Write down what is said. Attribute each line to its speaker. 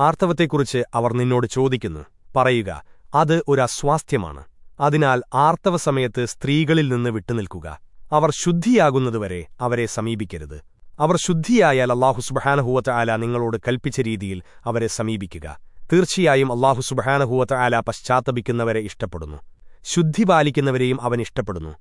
Speaker 1: ആർത്തവത്തെക്കുറിച്ച് അവർ നിന്നോട് ചോദിക്കുന്നു. പറയുക അത് ഒരു അസ്വാസ്ഥ്യമാണ്. അതിനാൽ ആർത്തവ സമയത്ത് സ്ത്രീകളിൽ നിന്ന് വിട്ടുനിൽക്കുക. അവർ ശുദ്ധിയാകുന്നതുവരെ അവരെ സമീപിക്കരുത്. അവർ ശുദ്ധിയായാൽ അള്ളാഹുസുബഹാനഹുവത്ത ആല നിങ്ങളോട് കൽപ്പിച്ച രീതിയിൽ അവരെ സമീപിക്കുക. തീർച്ചയായും അള്ളാഹുസുബഹാനഹുവത്ത ആല പശ്ചാത്തപിക്കുന്നവരെ ഇഷ്ടപ്പെടുന്നു. ശുദ്ധി പാലിക്കുന്നവരെയും അവൻ ഇഷ്ടപ്പെടുന്നു.